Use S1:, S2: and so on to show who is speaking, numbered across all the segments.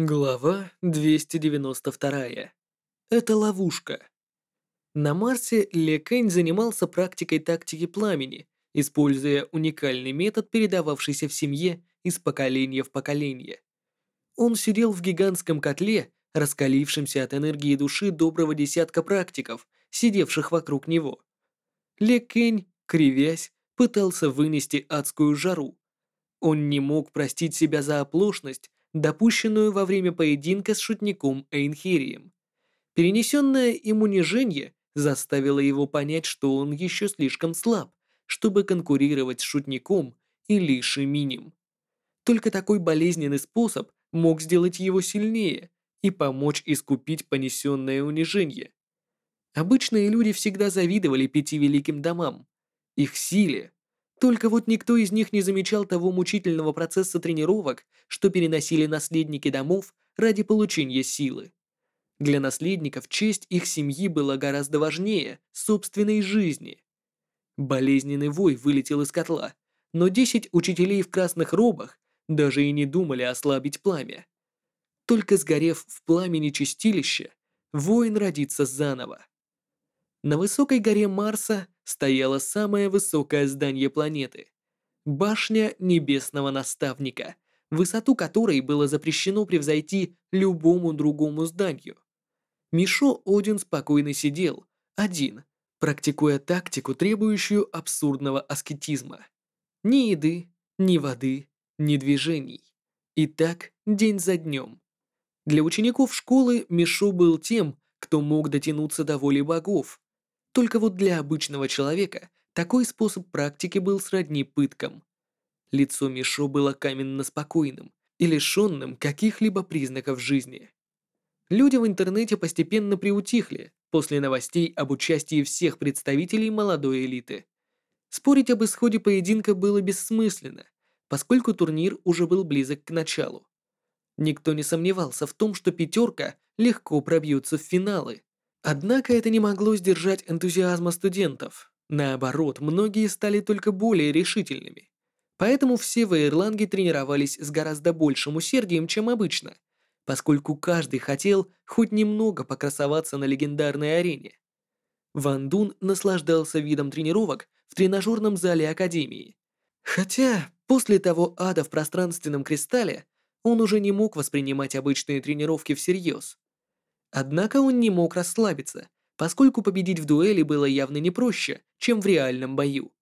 S1: Глава 292. Это ловушка. На Марсе Ле Кэнь занимался практикой тактики пламени, используя уникальный метод, передававшийся в семье из поколения в поколение. Он сидел в гигантском котле, раскалившемся от энергии души доброго десятка практиков, сидевших вокруг него. Ле Кэнь, кривясь, пытался вынести адскую жару. Он не мог простить себя за оплошность, допущенную во время поединка с шутником Эйнхирием. Перенесенное им унижение заставило его понять, что он еще слишком слаб, чтобы конкурировать с шутником или Шиминем. Только такой болезненный способ мог сделать его сильнее и помочь искупить понесенное унижение. Обычные люди всегда завидовали пяти великим домам, их силе, только вот никто из них не замечал того мучительного процесса тренировок, что переносили наследники домов ради получения силы. Для наследников честь их семьи была гораздо важнее собственной жизни. Болезненный вой вылетел из котла, но десять учителей в красных робах даже и не думали ослабить пламя. Только сгорев в пламени чистилища, воин родится заново. На высокой горе Марса стояло самое высокое здание планеты – башня Небесного Наставника, высоту которой было запрещено превзойти любому другому зданию. Мишо Один спокойно сидел, один, практикуя тактику, требующую абсурдного аскетизма. Ни еды, ни воды, ни движений. И так день за днем. Для учеников школы Мишо был тем, кто мог дотянуться до воли богов, только вот для обычного человека такой способ практики был сродни пыткам. Лицо Мишо было каменно спокойным и лишенным каких-либо признаков жизни. Люди в интернете постепенно приутихли после новостей об участии всех представителей молодой элиты. Спорить об исходе поединка было бессмысленно, поскольку турнир уже был близок к началу. Никто не сомневался в том, что пятерка легко пробьется в финалы, Однако это не могло сдержать энтузиазма студентов. Наоборот, многие стали только более решительными. Поэтому все в Ирланге тренировались с гораздо большим усердием, чем обычно, поскольку каждый хотел хоть немного покрасоваться на легендарной арене. Ван Дун наслаждался видом тренировок в тренажерном зале Академии. Хотя после того ада в пространственном кристалле он уже не мог воспринимать обычные тренировки всерьез. Однако он не мог расслабиться, поскольку победить в дуэли было явно не проще, чем в реальном бою.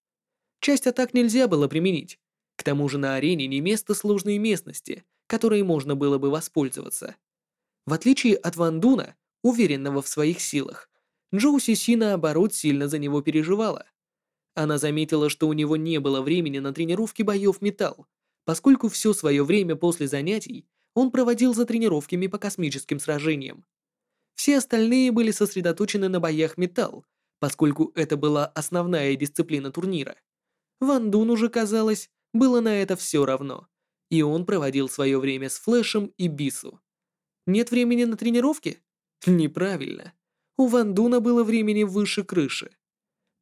S1: Часть атак нельзя было применить. К тому же на арене не место сложной местности, которой можно было бы воспользоваться. В отличие от Ван Дуна, уверенного в своих силах, Джоу Сиси наоборот сильно за него переживала. Она заметила, что у него не было времени на тренировки боев металл, поскольку все свое время после занятий он проводил за тренировками по космическим сражениям. Все остальные были сосредоточены на боях металл, поскольку это была основная дисциплина турнира. Ван Дун уже, казалось, было на это все равно, и он проводил свое время с Флэшем и Бису. Нет времени на тренировки? Неправильно. У Ван Дуна было времени выше крыши.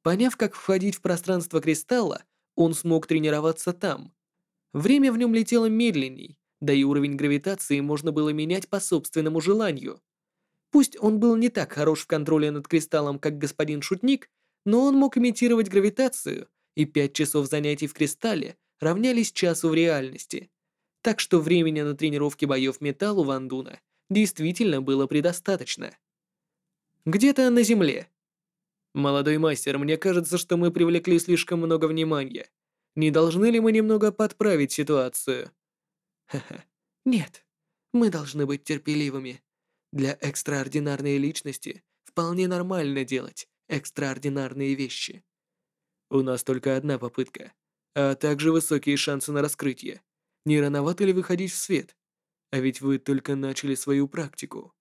S1: Поняв, как входить в пространство кристалла, он смог тренироваться там. Время в нем летело медленней, да и уровень гравитации можно было менять по собственному желанию. Пусть он был не так хорош в контроле над кристаллом, как господин Шутник, но он мог имитировать гравитацию, и пять часов занятий в кристалле равнялись часу в реальности. Так что времени на тренировки боев металлу Вандуна действительно было предостаточно. Где-то на земле. «Молодой мастер, мне кажется, что мы привлекли слишком много внимания. Не должны ли мы немного подправить ситуацию?» «Ха-ха. Нет. Мы должны быть терпеливыми. Для экстраординарной личности вполне нормально делать экстраординарные вещи. У нас только одна попытка, а также высокие шансы на раскрытие. Не рановато ли выходить в свет? А ведь вы только начали свою практику.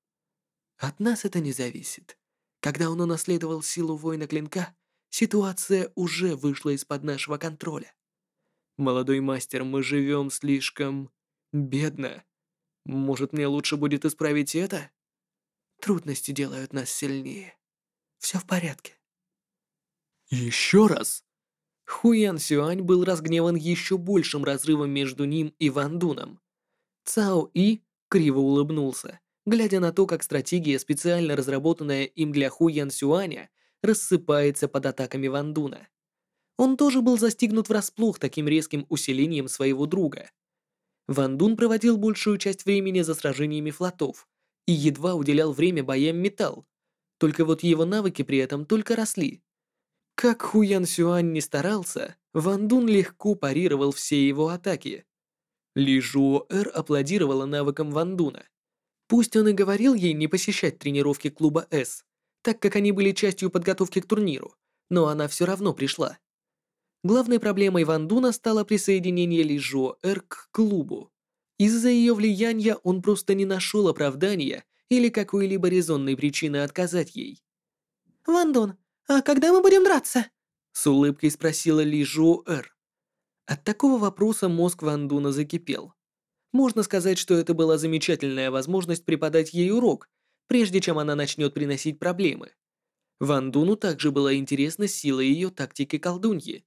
S1: От нас это не зависит. Когда он унаследовал силу воина клинка, ситуация уже вышла из-под нашего контроля. Молодой мастер, мы живем слишком... бедно. Может, мне лучше будет исправить это? Трудности делают нас сильнее. Все в порядке. Еще раз? Хуян Сюань был разгневан еще большим разрывом между ним и Ван Дуном. Цао И, криво улыбнулся, глядя на то, как стратегия, специально разработанная им для Ху Ян Сюаня, рассыпается под атаками Ван Дуна. Он тоже был застигнут врасплох таким резким усилением своего друга. Ван Дун проводил большую часть времени за сражениями флотов и едва уделял время боям металл. Только вот его навыки при этом только росли. Как Ху Ян Сюань не старался, Ван Дун легко парировал все его атаки. Ли Жуо Эр аплодировала навыкам Ван Дуна. Пусть он и говорил ей не посещать тренировки клуба С, так как они были частью подготовки к турниру, но она все равно пришла. Главной проблемой Ван Дуна стало присоединение Ли Жуо Эр к клубу. Из-за ее влияния он просто не нашел оправдания или какой-либо резонной причины отказать ей.
S2: «Ван Дун, а когда мы будем драться?»
S1: С улыбкой спросила Ли Жуо Эр. От такого вопроса мозг Ван Дуна закипел. Можно сказать, что это была замечательная возможность преподать ей урок, прежде чем она начнет приносить проблемы. Ван Дуну также была интересна сила ее тактики колдуньи.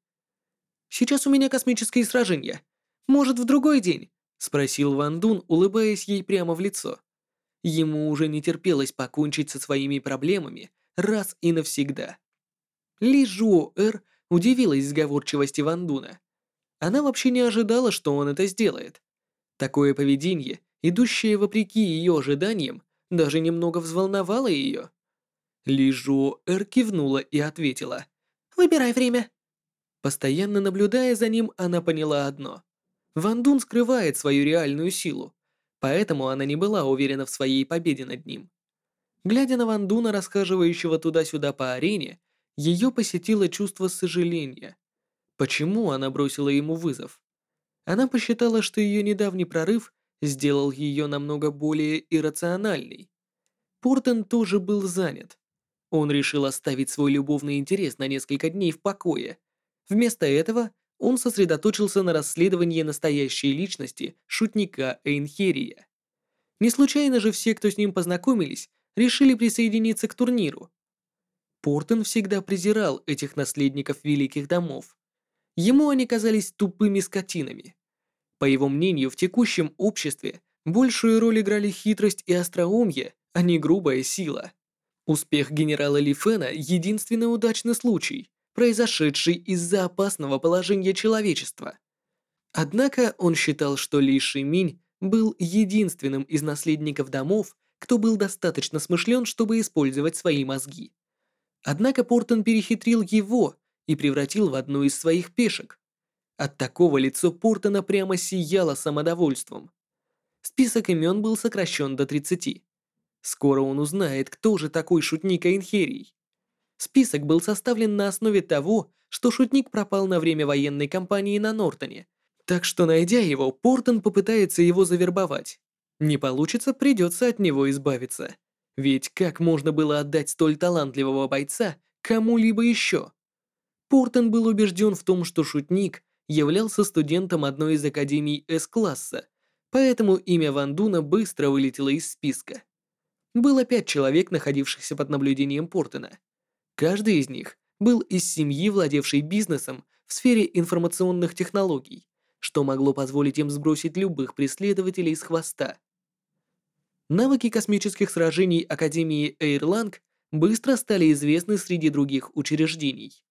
S1: «Сейчас у меня космические сражения. Может, в другой день?» — спросил Ван Дун, улыбаясь ей прямо в лицо. Ему уже не терпелось покончить со своими проблемами раз и навсегда. Ли Жуо Эр удивилась сговорчивости Ван Дуна. Она вообще не ожидала, что он это сделает. Такое поведение, идущее вопреки ее ожиданиям, даже немного взволновало ее. Лижу Эр кивнула и ответила.
S2: «Выбирай время».
S1: Постоянно наблюдая за ним, она поняла одно. Ван Дун скрывает свою реальную силу, поэтому она не была уверена в своей победе над ним. Глядя на Ван Дуна, расхаживающего туда-сюда по арене, ее посетило чувство сожаления. Почему она бросила ему вызов? Она посчитала, что ее недавний прорыв сделал ее намного более иррациональной. Портен тоже был занят. Он решил оставить свой любовный интерес на несколько дней в покое. Вместо этого он сосредоточился на расследовании настоящей личности шутника Эйнхерия. Не случайно же все, кто с ним познакомились, решили присоединиться к турниру. Портен всегда презирал этих наследников великих домов. Ему они казались тупыми скотинами. По его мнению, в текущем обществе большую роль играли хитрость и остроумие, а не грубая сила. Успех генерала Ли Фена – единственный удачный случай, произошедший из-за опасного положения человечества. Однако он считал, что Ли Шиминь был единственным из наследников домов, кто был достаточно смышлен, чтобы использовать свои мозги. Однако Портон перехитрил его и превратил в одну из своих пешек. От такого лицо Портона прямо сияло самодовольством. Список имен был сокращен до 30. Скоро он узнает, кто же такой шутник Айнхерий. Список был составлен на основе того, что шутник пропал на время военной кампании на Нортоне, так что, найдя его, Портон попытается его завербовать. Не получится, придется от него избавиться. Ведь как можно было отдать столь талантливого бойца кому-либо еще? Портон был убежден в том, что шутник являлся студентом одной из академий С-класса, поэтому имя Ван Дуна быстро вылетело из списка. Было пять человек, находившихся под наблюдением Портона. Каждый из них был из семьи, владевшей бизнесом в сфере информационных технологий, что могло позволить им сбросить любых преследователей с хвоста. Навыки космических сражений Академии Эйрланг быстро стали известны среди других учреждений.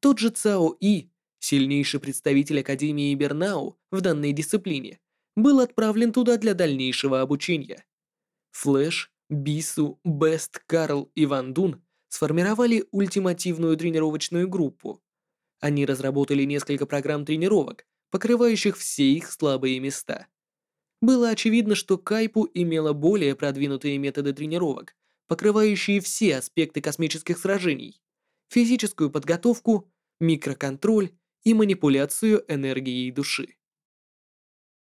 S1: Тот же Цао И, сильнейший представитель Академии Бернау в данной дисциплине, был отправлен туда для дальнейшего обучения. Флэш, Бису, Бест, Карл и Ван Дун сформировали ультимативную тренировочную группу. Они разработали несколько программ тренировок, покрывающих все их слабые места. Было очевидно, что Кайпу имела более продвинутые методы тренировок, покрывающие все аспекты космических сражений, физическую подготовку, микроконтроль и манипуляцию энергией души.